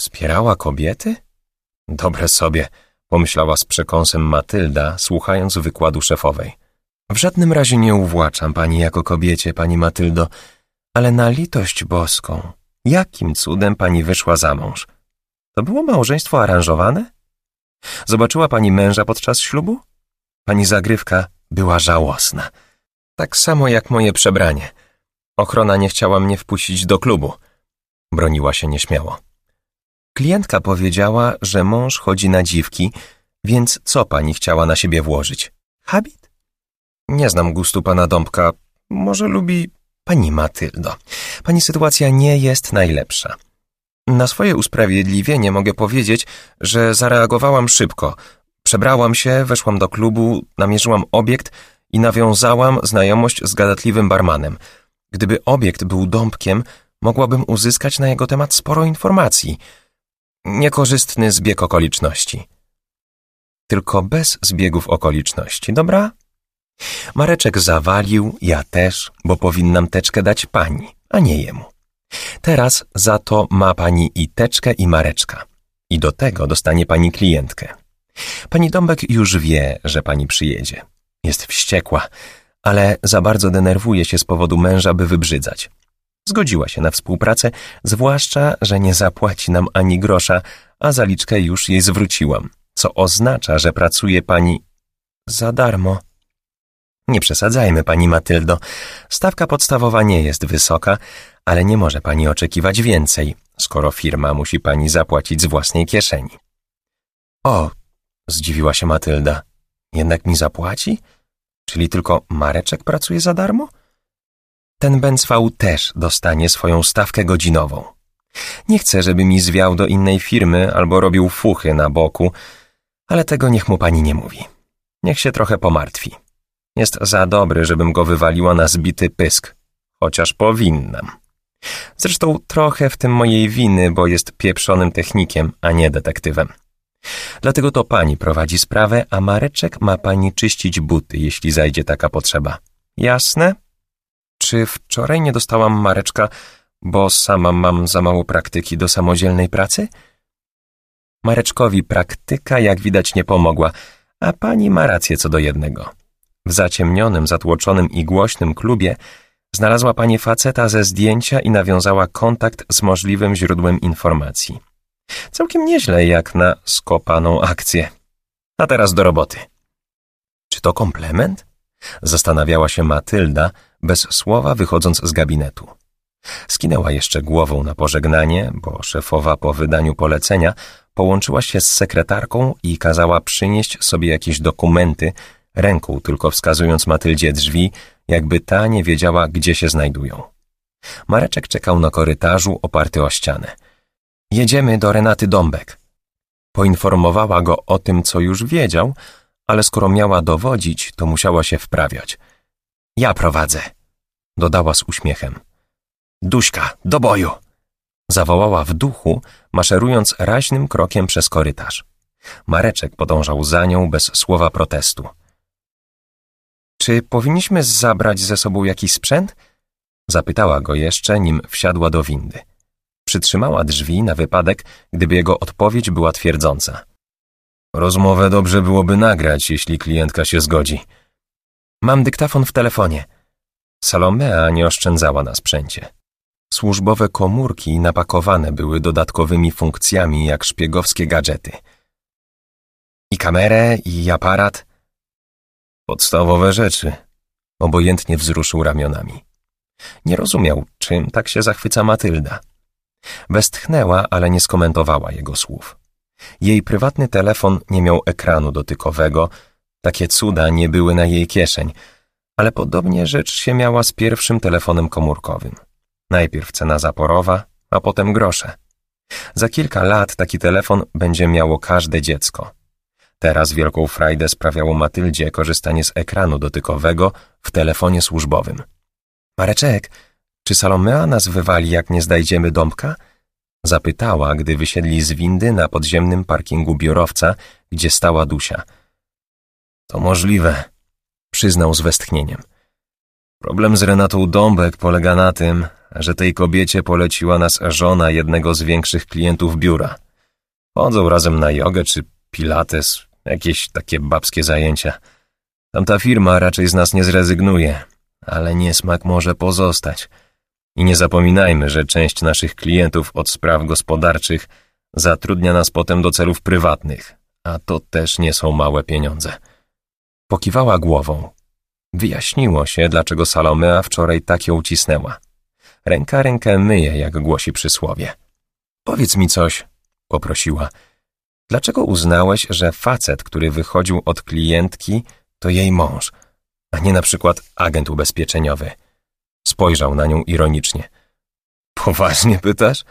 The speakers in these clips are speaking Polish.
Wspierała kobiety? Dobre sobie, pomyślała z przekąsem Matylda, słuchając wykładu szefowej. W żadnym razie nie uwłaczam pani jako kobiecie, pani Matyldo, ale na litość boską, jakim cudem pani wyszła za mąż? To było małżeństwo aranżowane? Zobaczyła pani męża podczas ślubu? Pani zagrywka była żałosna. Tak samo jak moje przebranie. Ochrona nie chciała mnie wpuścić do klubu. Broniła się nieśmiało. Klientka powiedziała, że mąż chodzi na dziwki, więc co pani chciała na siebie włożyć? Habit? Nie znam gustu pana Dąbka. Może lubi... Pani Matyldo, pani sytuacja nie jest najlepsza. Na swoje usprawiedliwienie mogę powiedzieć, że zareagowałam szybko. Przebrałam się, weszłam do klubu, namierzyłam obiekt i nawiązałam znajomość z gadatliwym barmanem. Gdyby obiekt był dąbkiem, mogłabym uzyskać na jego temat sporo informacji. Niekorzystny zbieg okoliczności. Tylko bez zbiegów okoliczności, dobra? Mareczek zawalił, ja też, bo powinnam teczkę dać pani, a nie jemu. Teraz za to ma pani i teczkę i mareczka. I do tego dostanie pani klientkę. Pani Dąbek już wie, że pani przyjedzie. Jest wściekła, ale za bardzo denerwuje się z powodu męża, by wybrzydzać. Zgodziła się na współpracę, zwłaszcza, że nie zapłaci nam ani grosza, a zaliczkę już jej zwróciłam, co oznacza, że pracuje pani za darmo. Nie przesadzajmy, pani Matyldo. Stawka podstawowa nie jest wysoka, ale nie może pani oczekiwać więcej, skoro firma musi pani zapłacić z własnej kieszeni. O, zdziwiła się Matylda. Jednak mi zapłaci? Czyli tylko Mareczek pracuje za darmo? Ten Bęcwał też dostanie swoją stawkę godzinową. Nie chcę, żeby mi zwiał do innej firmy albo robił fuchy na boku, ale tego niech mu pani nie mówi. Niech się trochę pomartwi. Jest za dobry, żebym go wywaliła na zbity pysk, chociaż powinnam. Zresztą trochę w tym mojej winy, bo jest pieprzonym technikiem, a nie detektywem. Dlatego to pani prowadzi sprawę, a Mareczek ma pani czyścić buty, jeśli zajdzie taka potrzeba. Jasne? Czy wczoraj nie dostałam Mareczka, bo sama mam za mało praktyki do samodzielnej pracy? Mareczkowi praktyka, jak widać, nie pomogła, a pani ma rację co do jednego. W zaciemnionym, zatłoczonym i głośnym klubie znalazła pani faceta ze zdjęcia i nawiązała kontakt z możliwym źródłem informacji. Całkiem nieźle jak na skopaną akcję. A teraz do roboty. Czy to komplement? Zastanawiała się Matylda, bez słowa wychodząc z gabinetu. Skinęła jeszcze głową na pożegnanie, bo szefowa po wydaniu polecenia połączyła się z sekretarką i kazała przynieść sobie jakieś dokumenty, ręką tylko wskazując Matyldzie drzwi, jakby ta nie wiedziała, gdzie się znajdują. Mareczek czekał na korytarzu oparty o ścianę. Jedziemy do Renaty Dąbek. Poinformowała go o tym, co już wiedział, ale skoro miała dowodzić, to musiała się wprawiać. Ja prowadzę, dodała z uśmiechem. Duśka, do boju! Zawołała w duchu, maszerując raźnym krokiem przez korytarz. Mareczek podążał za nią bez słowa protestu. Czy powinniśmy zabrać ze sobą jakiś sprzęt? Zapytała go jeszcze, nim wsiadła do windy. Przytrzymała drzwi na wypadek, gdyby jego odpowiedź była twierdząca. Rozmowę dobrze byłoby nagrać, jeśli klientka się zgodzi. Mam dyktafon w telefonie. Salomea nie oszczędzała na sprzęcie. Służbowe komórki napakowane były dodatkowymi funkcjami jak szpiegowskie gadżety. I kamerę, i aparat. Podstawowe rzeczy. Obojętnie wzruszył ramionami. Nie rozumiał, czym tak się zachwyca Matylda. Westchnęła, ale nie skomentowała jego słów. Jej prywatny telefon nie miał ekranu dotykowego, takie cuda nie były na jej kieszeń, ale podobnie rzecz się miała z pierwszym telefonem komórkowym. Najpierw cena zaporowa, a potem grosze. Za kilka lat taki telefon będzie miało każde dziecko. Teraz wielką frajdę sprawiało Matyldzie korzystanie z ekranu dotykowego w telefonie służbowym. Mareczek, czy Salomea nas wywali, jak nie znajdziemy dąbka? Zapytała, gdy wysiedli z windy na podziemnym parkingu biurowca, gdzie stała Dusia. To możliwe, przyznał z westchnieniem. Problem z Renatą Dąbek polega na tym, że tej kobiecie poleciła nas żona jednego z większych klientów biura. Chodzą razem na jogę czy pilates, jakieś takie babskie zajęcia. Tamta firma raczej z nas nie zrezygnuje, ale niesmak może pozostać. I nie zapominajmy, że część naszych klientów od spraw gospodarczych zatrudnia nas potem do celów prywatnych, a to też nie są małe pieniądze. Pokiwała głową. Wyjaśniło się, dlaczego Salomea wczoraj tak ją cisnęła. Ręka rękę myje, jak głosi przysłowie. Powiedz mi coś, poprosiła. Dlaczego uznałeś, że facet, który wychodził od klientki, to jej mąż, a nie na przykład agent ubezpieczeniowy? Spojrzał na nią ironicznie. Poważnie pytasz?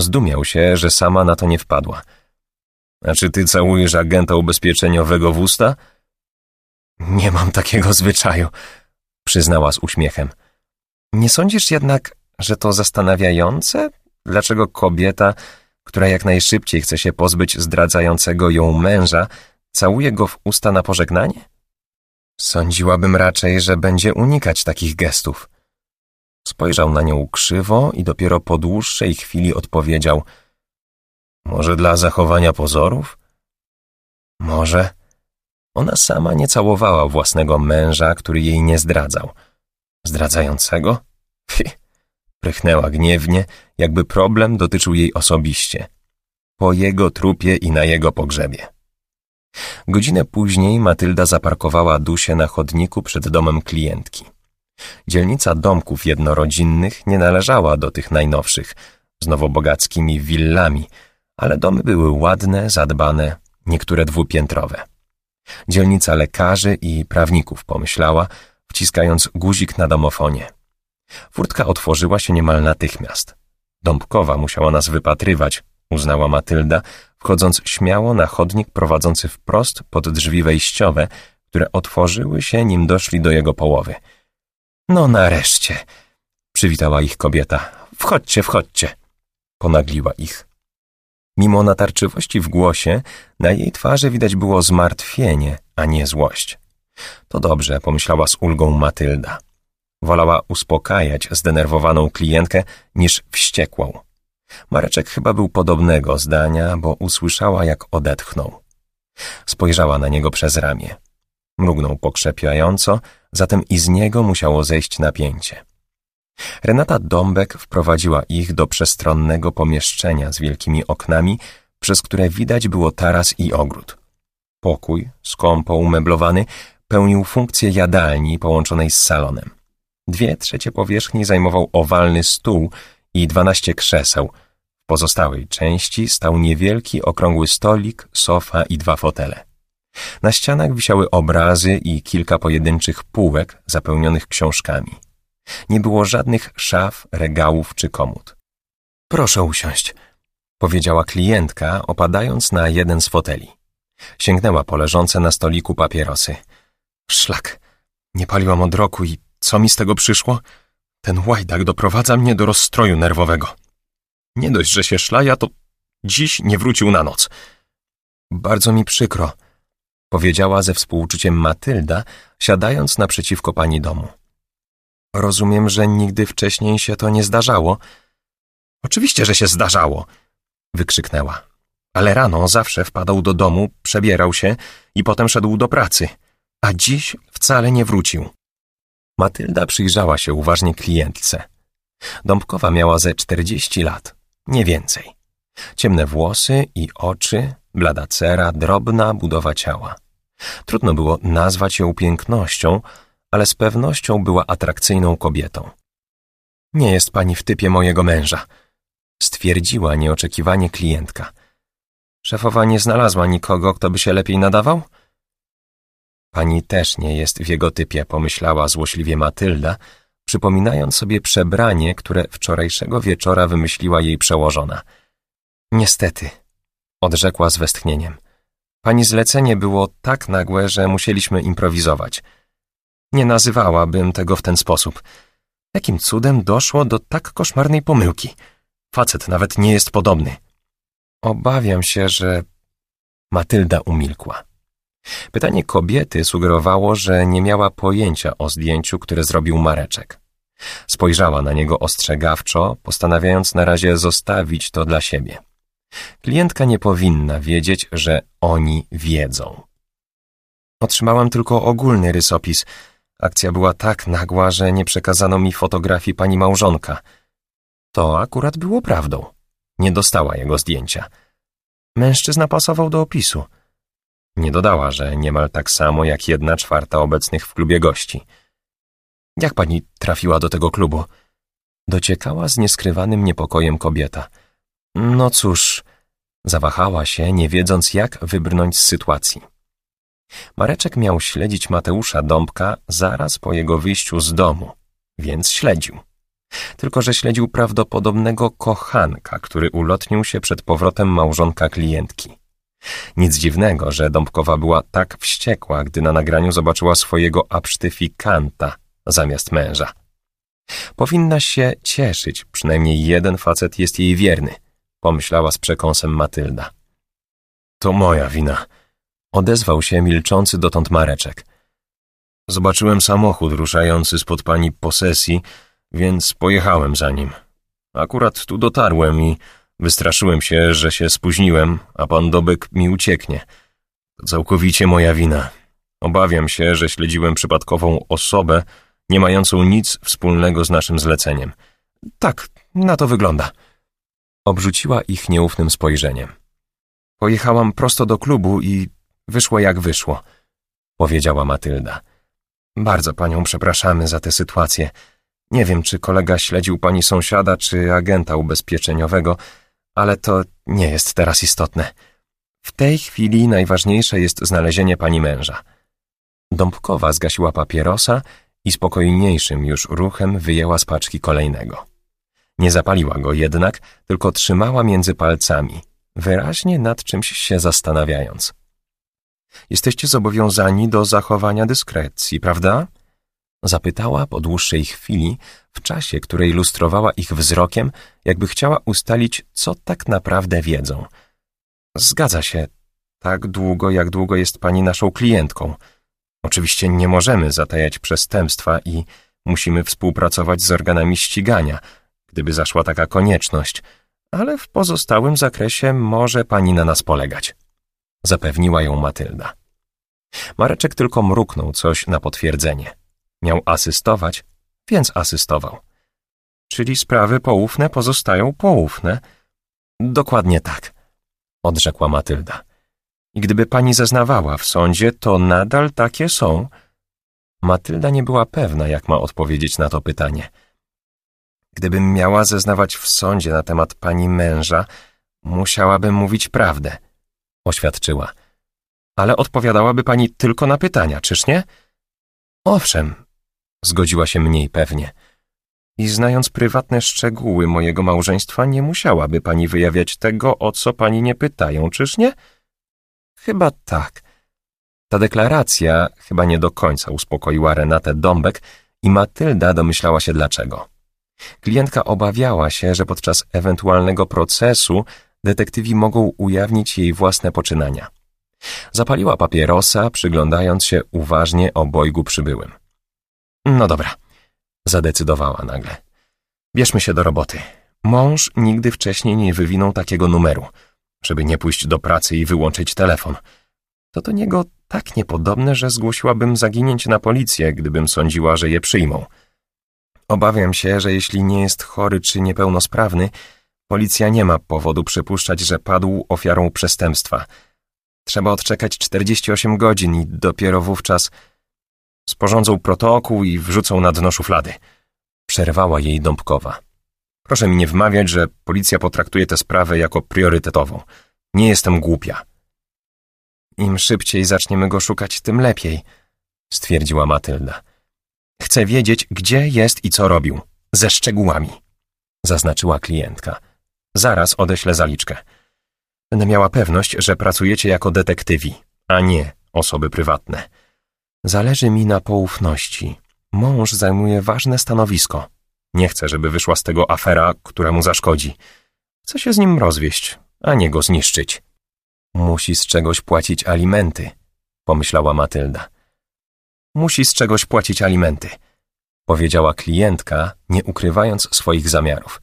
Zdumiał się, że sama na to nie wpadła. A czy ty całujesz agenta ubezpieczeniowego w usta? Nie mam takiego zwyczaju, przyznała z uśmiechem. Nie sądzisz jednak, że to zastanawiające? Dlaczego kobieta, która jak najszybciej chce się pozbyć zdradzającego ją męża, całuje go w usta na pożegnanie? Sądziłabym raczej, że będzie unikać takich gestów. Spojrzał na nią krzywo i dopiero po dłuższej chwili odpowiedział Może dla zachowania pozorów? Może. Ona sama nie całowała własnego męża, który jej nie zdradzał. Zdradzającego? Fi, prychnęła gniewnie, jakby problem dotyczył jej osobiście. Po jego trupie i na jego pogrzebie. Godzinę później Matylda zaparkowała Dusię na chodniku przed domem klientki. Dzielnica domków jednorodzinnych nie należała do tych najnowszych, z nowobogackimi willami, ale domy były ładne, zadbane, niektóre dwupiętrowe. Dzielnica lekarzy i prawników, pomyślała, wciskając guzik na domofonie. Furtka otworzyła się niemal natychmiast. Dąbkowa musiała nas wypatrywać, uznała Matylda, wchodząc śmiało na chodnik prowadzący wprost pod drzwi wejściowe, które otworzyły się, nim doszli do jego połowy. No nareszcie, przywitała ich kobieta. Wchodźcie, wchodźcie, ponagliła ich. Mimo natarczywości w głosie, na jej twarzy widać było zmartwienie, a nie złość. To dobrze, pomyślała z ulgą Matylda. Wolała uspokajać zdenerwowaną klientkę niż wściekłą. Mareczek chyba był podobnego zdania, bo usłyszała, jak odetchnął. Spojrzała na niego przez ramię. Mrugnął pokrzepiająco, zatem i z niego musiało zejść napięcie. Renata Dąbek wprowadziła ich do przestronnego pomieszczenia z wielkimi oknami, przez które widać było taras i ogród. Pokój, skąpo umeblowany, pełnił funkcję jadalni połączonej z salonem. Dwie trzecie powierzchni zajmował owalny stół i dwanaście krzeseł. W pozostałej części stał niewielki, okrągły stolik, sofa i dwa fotele. Na ścianach wisiały obrazy i kilka pojedynczych półek zapełnionych książkami. Nie było żadnych szaf, regałów czy komód. Proszę usiąść, powiedziała klientka, opadając na jeden z foteli. Sięgnęła po leżące na stoliku papierosy. Szlak, nie paliłam od roku i co mi z tego przyszło? Ten łajdak doprowadza mnie do rozstroju nerwowego. Nie dość, że się szlaja, to dziś nie wrócił na noc. Bardzo mi przykro, powiedziała ze współczuciem Matylda, siadając naprzeciwko pani domu. Rozumiem, że nigdy wcześniej się to nie zdarzało. Oczywiście, że się zdarzało, wykrzyknęła. Ale rano zawsze wpadał do domu, przebierał się i potem szedł do pracy, a dziś wcale nie wrócił. Matylda przyjrzała się uważnie klientce. Dąbkowa miała ze czterdzieści lat, nie więcej. Ciemne włosy i oczy, blada cera, drobna budowa ciała. Trudno było nazwać ją pięknością, ale z pewnością była atrakcyjną kobietą. Nie jest pani w typie mojego męża, stwierdziła nieoczekiwanie klientka. Szefowa nie znalazła nikogo, kto by się lepiej nadawał? Pani też nie jest w jego typie, pomyślała złośliwie Matylda, przypominając sobie przebranie, które wczorajszego wieczora wymyśliła jej przełożona. Niestety, odrzekła z westchnieniem. Pani zlecenie było tak nagłe, że musieliśmy improwizować. Nie nazywałabym tego w ten sposób. Jakim cudem doszło do tak koszmarnej pomyłki? Facet nawet nie jest podobny. Obawiam się, że... Matylda umilkła. Pytanie kobiety sugerowało, że nie miała pojęcia o zdjęciu, które zrobił Mareczek. Spojrzała na niego ostrzegawczo, postanawiając na razie zostawić to dla siebie. Klientka nie powinna wiedzieć, że oni wiedzą. Otrzymałam tylko ogólny rysopis. Akcja była tak nagła, że nie przekazano mi fotografii pani małżonka. To akurat było prawdą. Nie dostała jego zdjęcia. Mężczyzna pasował do opisu. Nie dodała, że niemal tak samo jak jedna czwarta obecnych w klubie gości. Jak pani trafiła do tego klubu? Dociekała z nieskrywanym niepokojem kobieta. No cóż, zawahała się, nie wiedząc jak wybrnąć z sytuacji. Mareczek miał śledzić Mateusza Dąbka zaraz po jego wyjściu z domu, więc śledził. Tylko, że śledził prawdopodobnego kochanka, który ulotnił się przed powrotem małżonka klientki. Nic dziwnego, że Dąbkowa była tak wściekła, gdy na nagraniu zobaczyła swojego absztyfikanta zamiast męża. Powinna się cieszyć, przynajmniej jeden facet jest jej wierny, pomyślała z przekąsem Matylda. To moja wina, odezwał się milczący dotąd Mareczek. Zobaczyłem samochód ruszający spod pani posesji, więc pojechałem za nim. Akurat tu dotarłem i wystraszyłem się, że się spóźniłem, a pan Dobek mi ucieknie. To całkowicie moja wina. Obawiam się, że śledziłem przypadkową osobę, nie mającą nic wspólnego z naszym zleceniem. Tak, na to wygląda. Obrzuciła ich nieufnym spojrzeniem. Pojechałam prosto do klubu i wyszło jak wyszło, powiedziała Matylda. Bardzo panią przepraszamy za tę sytuację. Nie wiem, czy kolega śledził pani sąsiada, czy agenta ubezpieczeniowego, ale to nie jest teraz istotne. W tej chwili najważniejsze jest znalezienie pani męża. Dąbkowa zgasiła papierosa i spokojniejszym już ruchem wyjęła z paczki kolejnego. Nie zapaliła go jednak, tylko trzymała między palcami, wyraźnie nad czymś się zastanawiając. Jesteście zobowiązani do zachowania dyskrecji, prawda? Zapytała po dłuższej chwili, w czasie, której lustrowała ich wzrokiem, jakby chciała ustalić, co tak naprawdę wiedzą. Zgadza się, tak długo, jak długo jest pani naszą klientką. Oczywiście nie możemy zatajać przestępstwa i musimy współpracować z organami ścigania, gdyby zaszła taka konieczność, ale w pozostałym zakresie może pani na nas polegać. Zapewniła ją Matylda. Mareczek tylko mruknął coś na potwierdzenie. Miał asystować, więc asystował. Czyli sprawy poufne pozostają poufne? Dokładnie tak, odrzekła Matylda. I gdyby pani zeznawała w sądzie, to nadal takie są? Matylda nie była pewna, jak ma odpowiedzieć na to pytanie. Gdybym miała zeznawać w sądzie na temat pani męża, musiałabym mówić prawdę, oświadczyła. Ale odpowiadałaby pani tylko na pytania, czyż nie? Owszem, zgodziła się mniej pewnie. I znając prywatne szczegóły mojego małżeństwa, nie musiałaby pani wyjawiać tego, o co pani nie pytają, czyż nie? Chyba tak. Ta deklaracja chyba nie do końca uspokoiła Renatę Dąbek i Matylda domyślała się dlaczego. Klientka obawiała się, że podczas ewentualnego procesu detektywi mogą ujawnić jej własne poczynania. Zapaliła papierosa, przyglądając się uważnie obojgu przybyłym. No dobra, zadecydowała nagle. Bierzmy się do roboty. Mąż nigdy wcześniej nie wywinął takiego numeru, żeby nie pójść do pracy i wyłączyć telefon. To do niego tak niepodobne, że zgłosiłabym zaginięcie na policję, gdybym sądziła, że je przyjmą. Obawiam się, że jeśli nie jest chory czy niepełnosprawny, policja nie ma powodu przypuszczać, że padł ofiarą przestępstwa. Trzeba odczekać 48 godzin i dopiero wówczas Sporządzą protokół i wrzucą na dno szuflady. Przerwała jej Dąbkowa. Proszę mi nie wmawiać, że policja potraktuje tę sprawę jako priorytetową. Nie jestem głupia. Im szybciej zaczniemy go szukać, tym lepiej, stwierdziła Matylda. Chcę wiedzieć, gdzie jest i co robił. Ze szczegółami, zaznaczyła klientka. Zaraz odeślę zaliczkę. Będę miała pewność, że pracujecie jako detektywi, a nie osoby prywatne. Zależy mi na poufności. Mąż zajmuje ważne stanowisko. Nie chcę, żeby wyszła z tego afera, która mu zaszkodzi. Chcę się z nim rozwieść, a nie go zniszczyć. Musi z czegoś płacić alimenty, pomyślała Matylda. Musi z czegoś płacić alimenty, powiedziała klientka, nie ukrywając swoich zamiarów.